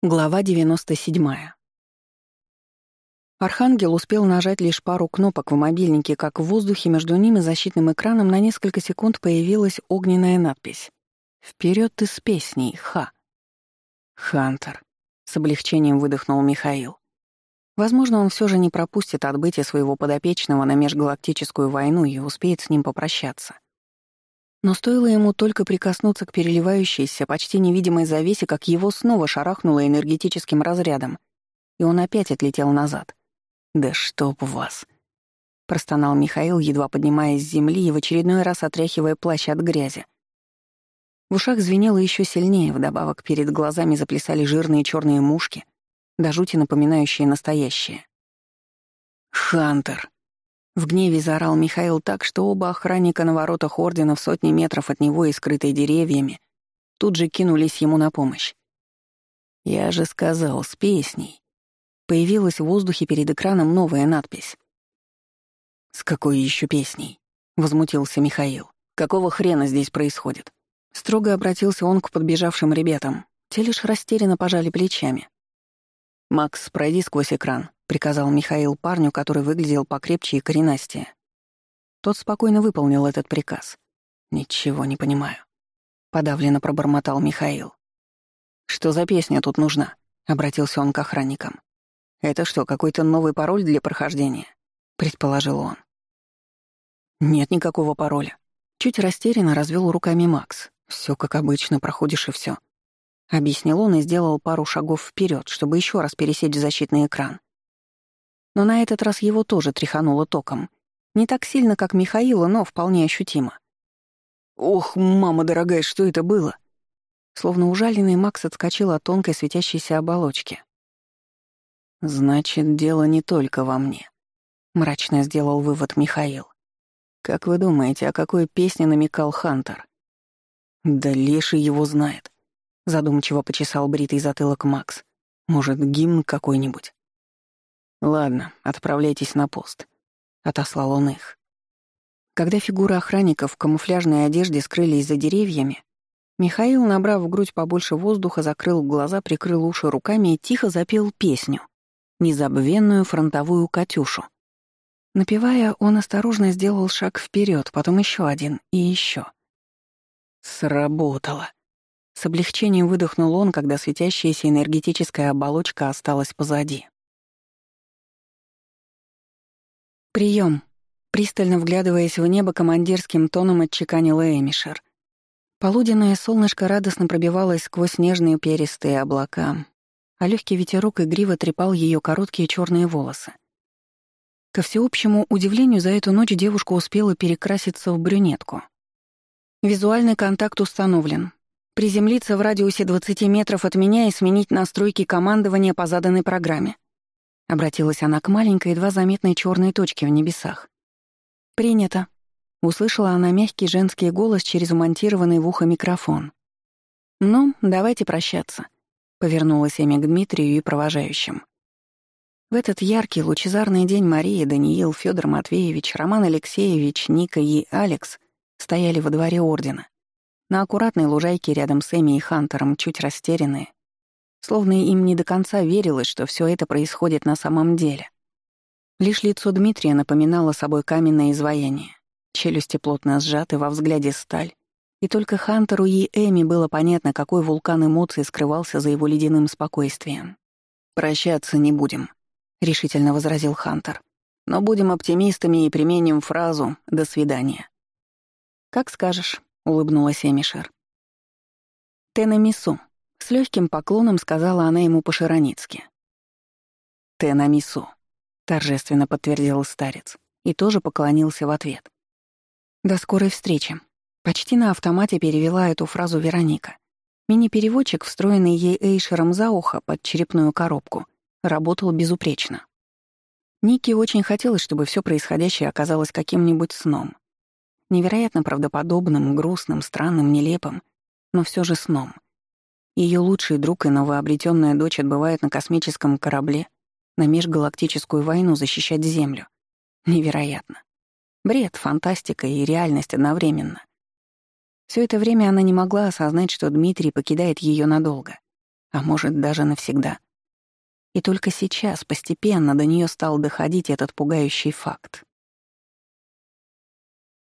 Глава 97. Архангел успел нажать лишь пару кнопок в мобильнике, как в воздухе между ним и защитным экраном на несколько секунд появилась огненная надпись. «Вперед ты с песней, Ха!» «Хантер», — с облегчением выдохнул Михаил. Возможно, он все же не пропустит отбытие своего подопечного на межгалактическую войну и успеет с ним попрощаться. Но стоило ему только прикоснуться к переливающейся, почти невидимой завесе, как его снова шарахнуло энергетическим разрядом, и он опять отлетел назад. «Да чтоб вас!» — простонал Михаил, едва поднимаясь с земли и в очередной раз отряхивая плащ от грязи. В ушах звенело еще сильнее, вдобавок перед глазами заплясали жирные черные мушки, до жути напоминающие настоящие. «Хантер!» В гневе заорал Михаил так, что оба охранника на воротах Ордена в сотни метров от него и скрытой деревьями тут же кинулись ему на помощь. «Я же сказал, с песней!» Появилась в воздухе перед экраном новая надпись. «С какой еще песней?» — возмутился Михаил. «Какого хрена здесь происходит?» Строго обратился он к подбежавшим ребятам. Те лишь растерянно пожали плечами. «Макс, пройди сквозь экран», приказал Михаил парню, который выглядел покрепче и коренастее. Тот спокойно выполнил этот приказ. «Ничего не понимаю», — подавленно пробормотал Михаил. «Что за песня тут нужна?» — обратился он к охранникам. «Это что, какой-то новый пароль для прохождения?» — предположил он. «Нет никакого пароля». Чуть растерянно развел руками Макс. Все как обычно, проходишь и все. Объяснил он и сделал пару шагов вперед, чтобы еще раз пересечь защитный экран но на этот раз его тоже тряхануло током. Не так сильно, как Михаила, но вполне ощутимо. «Ох, мама дорогая, что это было?» Словно ужаленный Макс отскочил от тонкой светящейся оболочки. «Значит, дело не только во мне», — мрачно сделал вывод Михаил. «Как вы думаете, о какой песне намекал Хантер?» «Да леший его знает», — задумчиво почесал бритый затылок Макс. «Может, гимн какой-нибудь?» «Ладно, отправляйтесь на пост», — отослал он их. Когда фигуры охранников в камуфляжной одежде скрылись за деревьями, Михаил, набрав в грудь побольше воздуха, закрыл глаза, прикрыл уши руками и тихо запел песню, незабвенную фронтовую «Катюшу». Напевая, он осторожно сделал шаг вперед, потом еще один и еще. «Сработало!» С облегчением выдохнул он, когда светящаяся энергетическая оболочка осталась позади. «Прием!» Пристально вглядываясь в небо командирским тоном отчеканил Эмишер. Полуденное солнышко радостно пробивалось сквозь снежные перистые облака, а легкий ветерок игриво трепал ее короткие черные волосы. Ко всеобщему удивлению, за эту ночь девушка успела перекраситься в брюнетку. Визуальный контакт установлен. Приземлиться в радиусе 20 метров от меня и сменить настройки командования по заданной программе — Обратилась она к маленькой, едва заметной черной точке в небесах. «Принято», — услышала она мягкий женский голос через умонтированный в ухо микрофон. «Ну, давайте прощаться», — повернулась Эми к Дмитрию и провожающим. В этот яркий, лучезарный день Мария, Даниил, Федор Матвеевич, Роман Алексеевич, Ника и Алекс стояли во дворе Ордена. На аккуратной лужайке рядом с Эми и Хантером, чуть растерянные, Словно им не до конца верилось, что все это происходит на самом деле. Лишь лицо Дмитрия напоминало собой каменное изваяние. Челюсти плотно сжаты, во взгляде сталь. И только Хантеру и Эми было понятно, какой вулкан эмоций скрывался за его ледяным спокойствием. «Прощаться не будем», — решительно возразил Хантер. «Но будем оптимистами и применим фразу «до свидания». «Как скажешь», — улыбнулась Эмишер. «Тенемису», с легким поклоном сказала она ему по-широницки. «Ты на мису», — торжественно подтвердил старец и тоже поклонился в ответ. «До скорой встречи». Почти на автомате перевела эту фразу Вероника. Мини-переводчик, встроенный ей Эйшером за ухо под черепную коробку, работал безупречно. Нике очень хотелось, чтобы все происходящее оказалось каким-нибудь сном. Невероятно правдоподобным, грустным, странным, нелепым, но все же сном — ее лучший друг и новообретенная дочь отбывают на космическом корабле на межгалактическую войну защищать Землю. Невероятно. Бред, фантастика и реальность одновременно. Все это время она не могла осознать, что Дмитрий покидает ее надолго, а может, даже навсегда. И только сейчас постепенно до нее стал доходить этот пугающий факт.